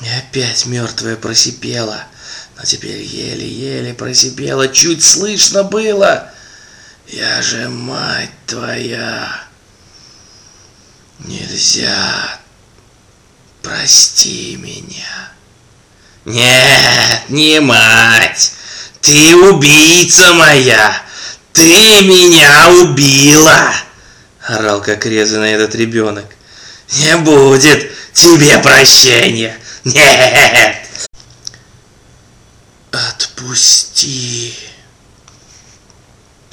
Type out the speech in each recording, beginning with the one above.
И опять мертвая просипела, но теперь еле-еле просипела, чуть слышно было. Я же мать твоя. Нельзя. Прости меня. Нет, не мать. Ты убийца моя. Ты меня убила. Орал как резанный этот ребенок. Не будет тебе прощения. Нет. Отпусти.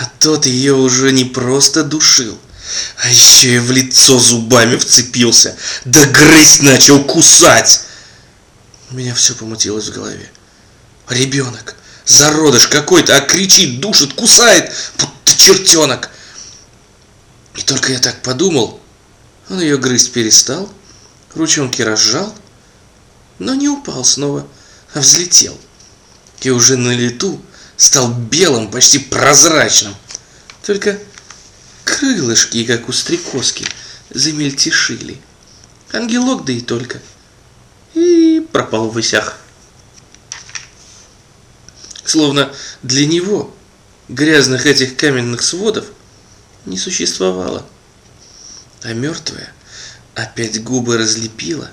А тот ее уже не просто душил, а еще и в лицо зубами вцепился, да грызть начал кусать. У меня все помутилось в голове. Ребенок, зародыш какой-то, а кричит, душит, кусает, будто чертенок. И только я так подумал, он ее грызть перестал, ручонки разжал, но не упал снова, а взлетел. И уже на лету стал белым, почти прозрачным. Только крылышки, как у стрекозки, замельтешили. Ангелок, да и только. И пропал в высях. Словно для него грязных этих каменных сводов не существовало. А мертвая опять губы разлепила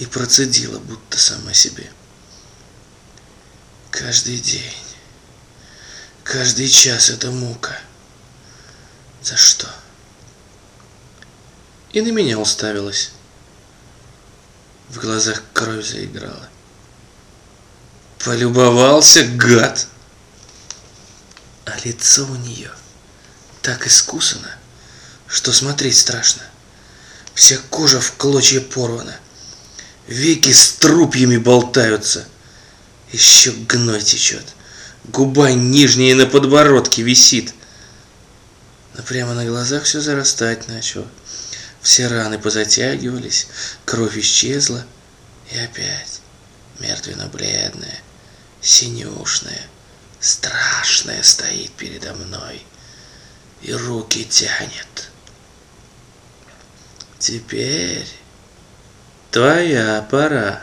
и процедила, будто сама себе. Каждый день, каждый час это мука. За что? И на меня уставилась. В глазах кровь заиграла. Полюбовался гад. А лицо у нее так искусано, что смотреть страшно. Вся кожа в клочья порвана. Веки с трупьями болтаются – еще гной течет. Губа нижняя на подбородке висит. Но прямо на глазах все зарастать начало. Все раны позатягивались, кровь исчезла. И опять мертвенно-бледная, синюшная, страшная стоит передо мной. И руки тянет. Теперь твоя пора.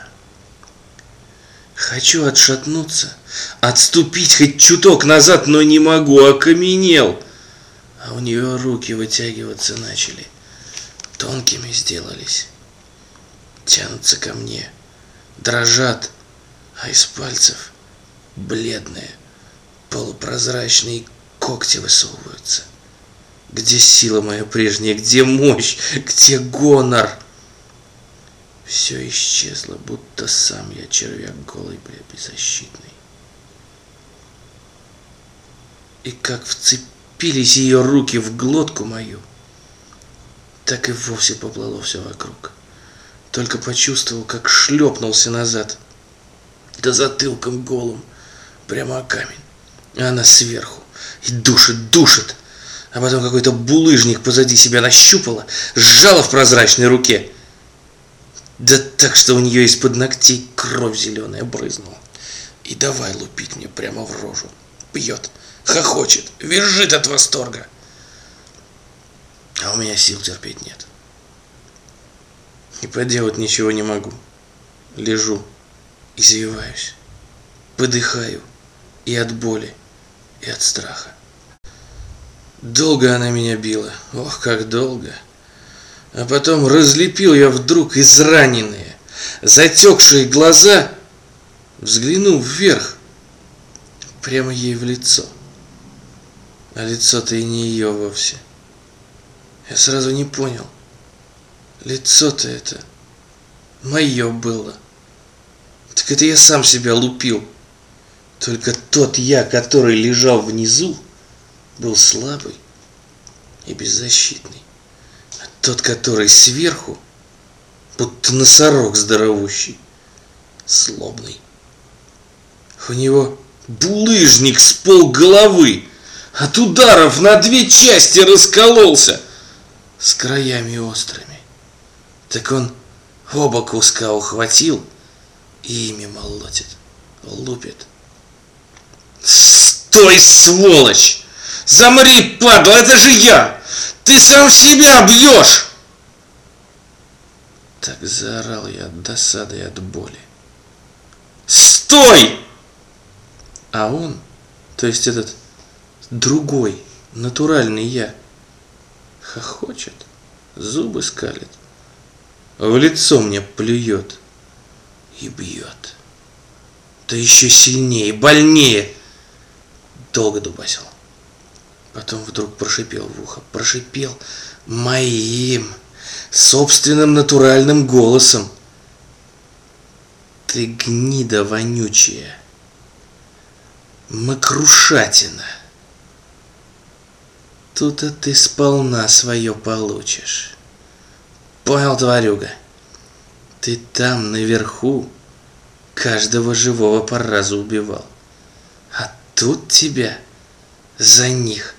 Хочу отшатнуться, отступить хоть чуток назад, но не могу, окаменел. А у нее руки вытягиваться начали, тонкими сделались, тянутся ко мне, дрожат, а из пальцев бледные, полупрозрачные когти высовываются. Где сила моя прежняя, где мощь, где гонор? Все исчезло, будто сам я червяк голый, бля, беззащитный. И как вцепились ее руки в глотку мою, так и вовсе поплыло все вокруг. Только почувствовал, как шлепнулся назад, да затылком голым, прямо о камень. А она сверху и душит, душит. А потом какой-то булыжник позади себя нащупала, сжала в прозрачной руке — да так, что у нее из-под ногтей кровь зеленая брызнула. И давай лупить мне прямо в рожу. Пьет, хохочет, визжит от восторга. А у меня сил терпеть нет. И поделать ничего не могу. Лежу, извиваюсь, подыхаю и от боли, и от страха. Долго она меня била, ох, как долго. А потом разлепил я вдруг израненные, затекшие глаза, взглянул вверх, прямо ей в лицо. А лицо-то и не ее вовсе. Я сразу не понял. Лицо-то это мое было. Так это я сам себя лупил. Только тот я, который лежал внизу, был слабый и беззащитный. Тот, который сверху, будто носорог здоровущий, злобный. У него булыжник с пол головы, от ударов на две части раскололся, с краями острыми. Так он оба куска ухватил и ими молотит, лупит. «Стой, сволочь! Замри, падла, это же я! Ты сам себя бьешь! Так заорал я от досады и от боли. «Стой!» А он, то есть этот другой, натуральный я, хохочет, зубы скалит, в лицо мне плюет и бьет. Да еще сильнее, больнее. Долго дубасил. Потом вдруг прошипел в ухо, прошипел моим собственным натуральным голосом. Ты гнида вонючая, макрушатина. Тут-то ты сполна свое получишь. Понял, тварюга? Ты там, наверху, каждого живого по разу убивал. А тут тебя за них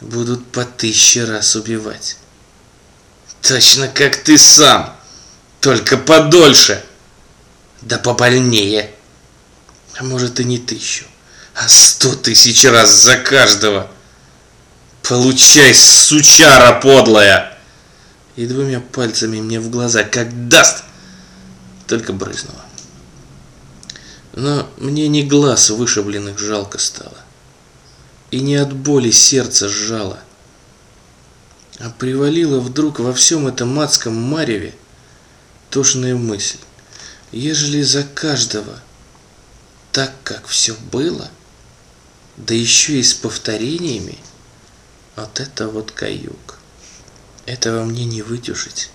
будут по тысяче раз убивать. Точно как ты сам, только подольше, да побольнее. А может и не тысячу, а сто тысяч раз за каждого. Получай, сучара подлая!» И двумя пальцами мне в глаза, как даст, только брызнула. Но мне не глаз вышибленных жалко стало, и не от боли сердце сжало, а привалила вдруг во всем этом адском мареве тошная мысль, ежели за каждого так, как все было, да еще и с повторениями, вот это вот каюк. Этого мне не вытюшить.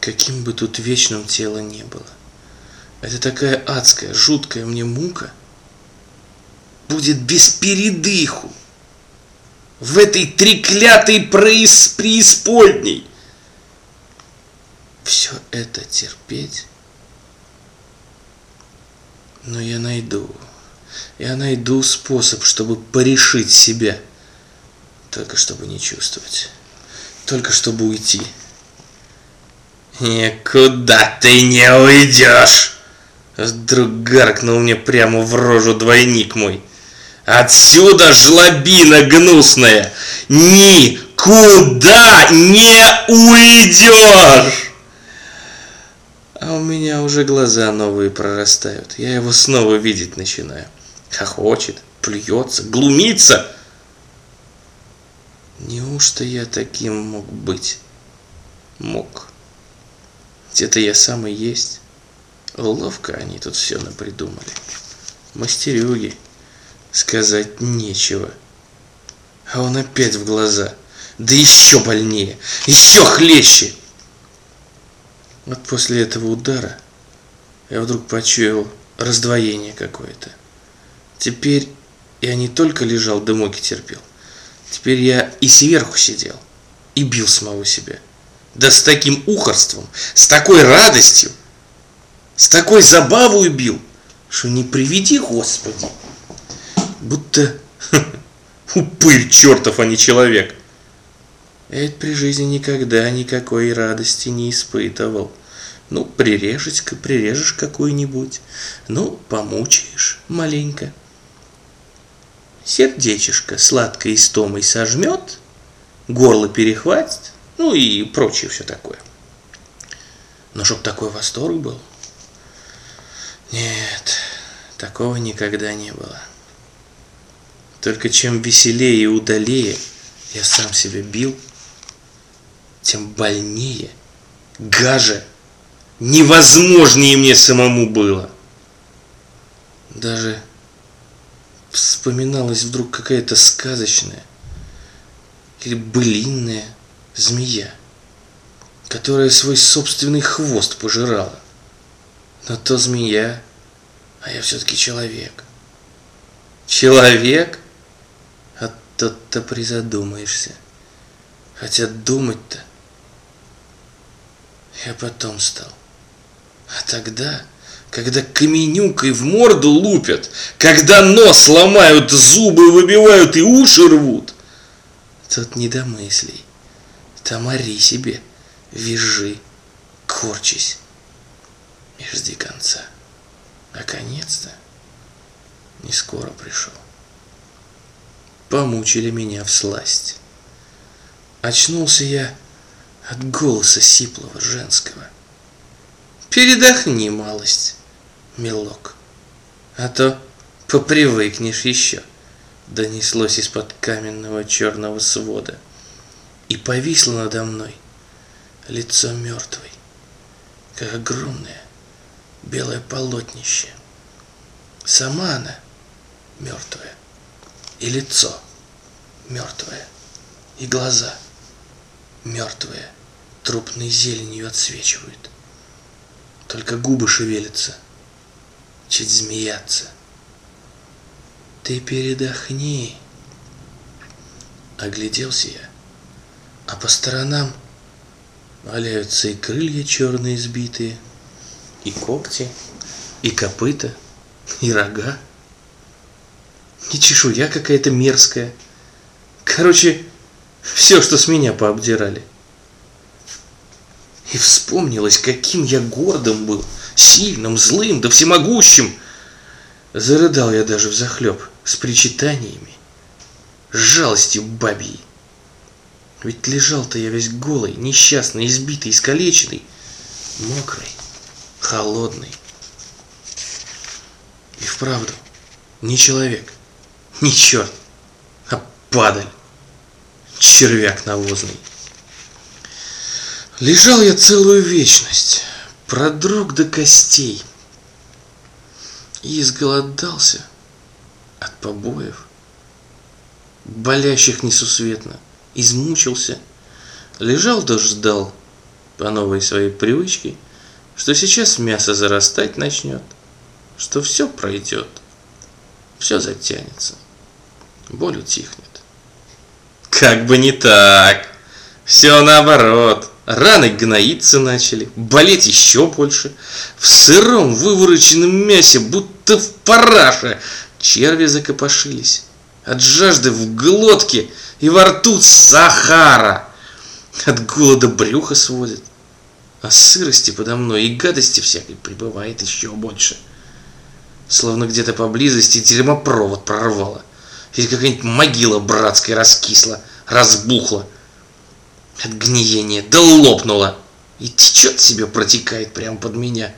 Каким бы тут вечным тело не было. Это такая адская, жуткая мне мука. Будет без передыху. В этой треклятой преисподней. Все это терпеть. Но я найду. Я найду способ, чтобы порешить себя. Только чтобы не чувствовать. Только чтобы уйти. «Никуда ты не уйдешь!» Вдруг гаркнул мне прямо в рожу двойник мой. «Отсюда жлобина гнусная! Никуда не уйдешь!» А у меня уже глаза новые прорастают. Я его снова видеть начинаю. Хохочет, плюется, глумится. Неужто я таким мог быть? Мог. Где-то я сам и есть. Ловко они тут все напридумали. Мастерюги. Сказать нечего. А он опять в глаза. Да еще больнее. Еще хлеще. Вот после этого удара я вдруг почуял раздвоение какое-то. Теперь я не только лежал, дымоки терпел, Теперь я и сверху сидел, и бил самого себя. Да с таким ухорством, с такой радостью, с такой забавой бил, что не приведи, Господи. Будто упырь чертов, а не человек. Я при жизни никогда никакой радости не испытывал. Ну, прирежешь, прирежешь какую-нибудь, ну, помучаешь маленько сердечишко сладкой истомой сожмет, горло перехватит, ну и прочее все такое. Но чтоб такой восторг был? Нет, такого никогда не было. Только чем веселее и удалее я сам себя бил, тем больнее, гаже, невозможнее мне самому было. Даже вспоминалась вдруг какая-то сказочная или былинная змея, которая свой собственный хвост пожирала. Но то змея, а я все-таки человек. Человек? Тот-то призадумаешься. Хотя думать-то я потом стал. А тогда когда каменюкой в морду лупят, когда нос ломают, зубы выбивают и уши рвут. Тут не до мыслей. Там ори себе, вяжи, корчись и жди конца. А конец-то не скоро пришел. Помучили меня в сласть. Очнулся я от голоса сиплого женского. Передохни, малость, милок, а то попривыкнешь еще, донеслось из-под каменного черного свода и повисло надо мной лицо мертвой, как огромное белое полотнище. Сама она мертвая, и лицо мертвое, и глаза мертвые, трупной зеленью отсвечивают. Только губы шевелятся, чуть змеятся. Ты передохни. Огляделся я, а по сторонам валяются и крылья черные сбитые, и когти, и копыта, и рога, и чешуя какая-то мерзкая. Короче, все, что с меня пообдирали. И вспомнилось, каким я гордым был, сильным, злым, да всемогущим. Зарыдал я даже в захлеб с причитаниями, с жалостью бабьей. Ведь лежал-то я весь голый, несчастный, избитый, искалеченный, мокрый, холодный. И вправду, не человек, не черт, а падаль, червяк навозный. Лежал я целую вечность, продрог до костей и изголодался от побоев, болящих несусветно измучился, лежал да ждал по новой своей привычке, что сейчас мясо зарастать начнет, что все пройдет, все затянется, боль утихнет. Как бы не так, все наоборот. Раны гноиться начали, болеть еще больше. В сыром вывороченном мясе, будто в параше, черви закопошились. От жажды в глотке – и во рту сахара. От голода брюха сводит. А сырости подо мной и гадости всякой прибывает еще больше. Словно где-то поблизости дерьмопровод прорвало. Или какая-нибудь могила братская раскисла, разбухла. От гниения, да лопнула. И течет себе, протекает прямо под меня.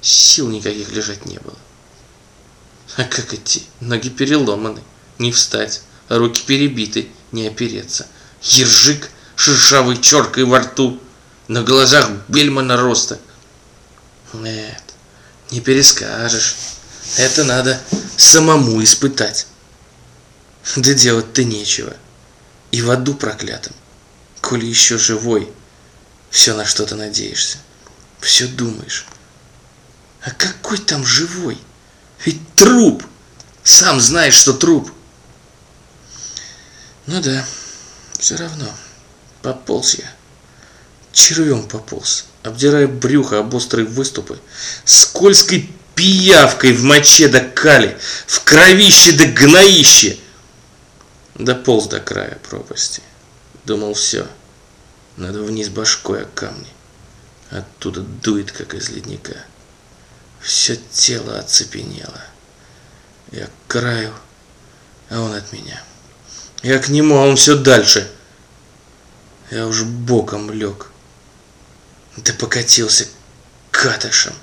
Сил никаких лежать не было. А как идти? Ноги переломаны, не встать руки перебиты, не опереться. Ержик, шершавый черкой во рту, на глазах бельмана роста. Нет, не перескажешь. Это надо самому испытать. Да делать-то нечего. И в аду проклятым, коли еще живой, все на что-то надеешься, все думаешь. А какой там живой? Ведь труп! Сам знаешь, что труп. Ну да, все равно. Пополз я. Червем пополз, обдирая брюхо об острые выступы, скользкой пиявкой в моче до кали, в кровище до гноище. Дополз до края пропасти. Думал, все, надо вниз башкой о камни. Оттуда дует, как из ледника. Все тело оцепенело. Я к краю, а он от меня. Я к нему, а он все дальше. Я уж боком лег. Да покатился катышем.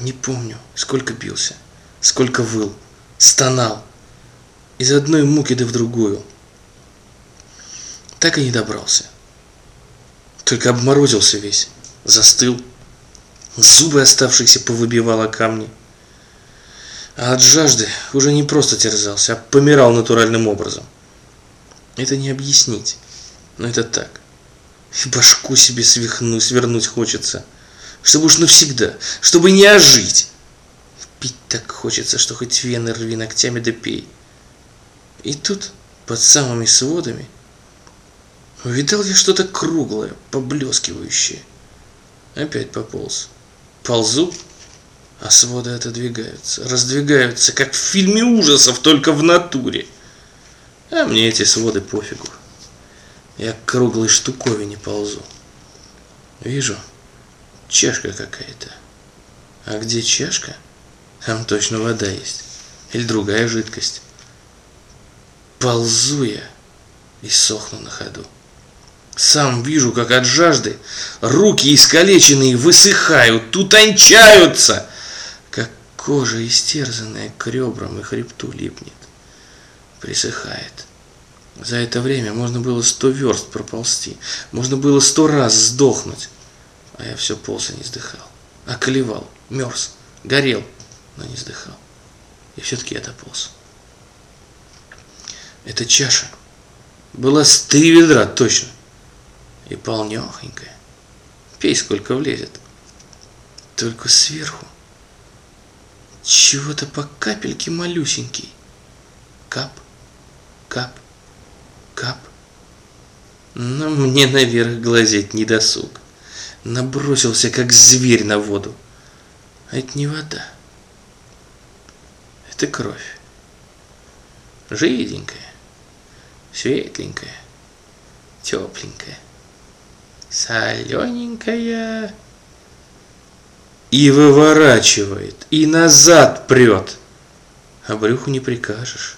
Не помню, сколько бился, сколько выл, стонал. Из одной муки да в другую. Так и не добрался. Только обморозился весь, застыл. Зубы оставшиеся повыбивало камни. А от жажды уже не просто терзался, а помирал натуральным образом. Это не объяснить, но это так. И башку себе свихну, свернуть хочется, чтобы уж навсегда, чтобы не ожить. Пить так хочется, что хоть вены рви ногтями да пей. И тут, под самыми сводами, увидал я что-то круглое, поблескивающее. Опять пополз. Ползу, а своды отодвигаются, раздвигаются, как в фильме ужасов, только в натуре. А мне эти своды пофигу. Я к круглой штуковине ползу. Вижу, чашка какая-то. А где чашка? Там точно вода есть. Или другая жидкость. Ползу я и сохну на ходу. Сам вижу, как от жажды руки искалеченные высыхают, утончаются, как кожа, истерзанная к ребрам и хребту, липнет, присыхает. За это время можно было сто верст проползти, можно было сто раз сдохнуть, а я все полз и не сдыхал, околевал, мерз, горел, но не сдыхал. И все-таки я дополз. Эта чаша была с три ведра точно. И полнехонькая. Пей, сколько влезет. Только сверху чего-то по капельке малюсенький. Кап, кап, кап. Но мне наверх глазеть не досуг. Набросился, как зверь на воду. А это не вода. Это кровь. Жиденькая светленькая, тепленькая, солененькая. И выворачивает, и назад прет. А брюху не прикажешь.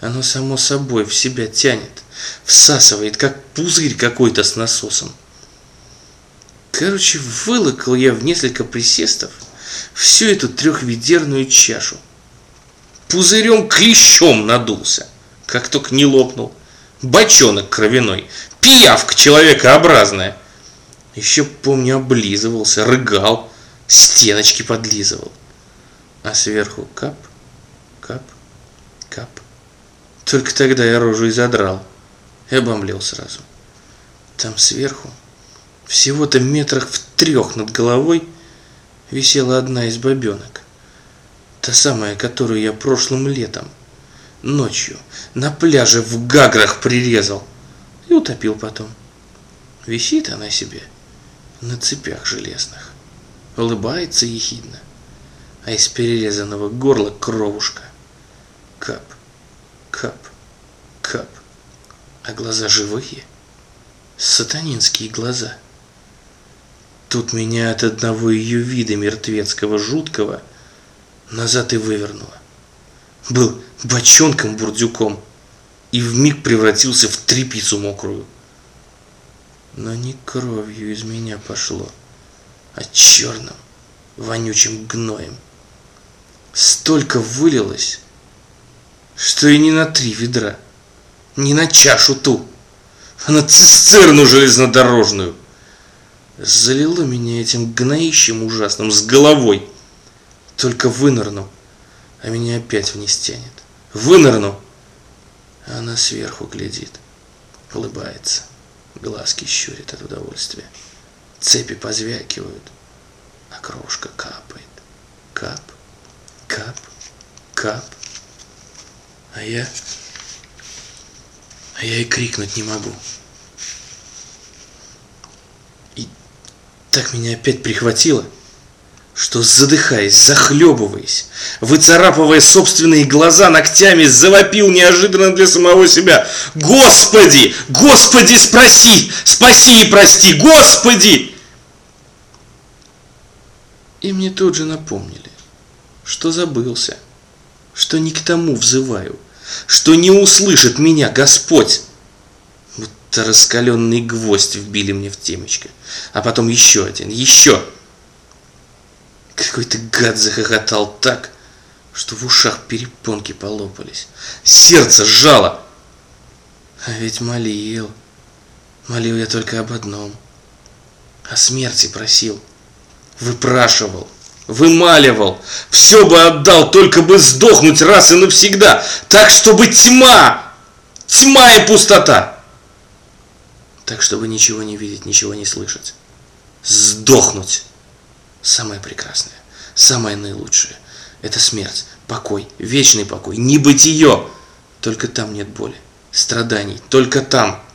Оно само собой в себя тянет, всасывает, как пузырь какой-то с насосом. Короче, вылокал я в несколько присестов всю эту трехведерную чашу. Пузырем клещом надулся, как только не лопнул бочонок кровяной, пиявка человекообразная. Еще, помню, облизывался, рыгал, стеночки подлизывал. А сверху кап, кап, кап. Только тогда я рожу и задрал, и обомлел сразу. Там сверху, всего-то метрах в трех над головой, висела одна из бабенок. Та самая, которую я прошлым летом ночью на пляже в Гаграх прирезал и утопил потом. Висит она себе на цепях железных, улыбается ехидно, а из перерезанного горла кровушка. Кап, кап, кап, а глаза живые, сатанинские глаза. Тут меня от одного ее вида мертвецкого жуткого назад и вывернуло. Был бочонком-бурдюком и вмиг превратился в трепицу мокрую. Но не кровью из меня пошло, а черным, вонючим гноем. Столько вылилось, что и не на три ведра, не на чашу ту, а на цистерну железнодорожную. Залило меня этим гноищем ужасным с головой. Только вынырнул, а меня опять вниз тянет вынырну. А она сверху глядит, улыбается, глазки щурит от удовольствия. Цепи позвякивают, а крошка капает. Кап, кап, кап. А я... А я и крикнуть не могу. И так меня опять прихватило – что, задыхаясь, захлебываясь, выцарапывая собственные глаза ногтями, завопил неожиданно для самого себя. «Господи! Господи, спроси! Спаси и прости! Господи!» И мне тут же напомнили, что забылся, что не к тому взываю, что не услышит меня Господь. Будто раскаленный гвоздь вбили мне в темечко, а потом еще один, еще. Какой-то гад захохотал так, что в ушах перепонки полопались. Сердце сжало. А ведь молил. Молил я только об одном. О смерти просил. Выпрашивал. Вымаливал. Все бы отдал, только бы сдохнуть раз и навсегда. Так, чтобы тьма. Тьма и пустота. Так, чтобы ничего не видеть, ничего не слышать. Сдохнуть самое прекрасное, самое наилучшее. Это смерть, покой, вечный покой, небытие. Только там нет боли, страданий, только там –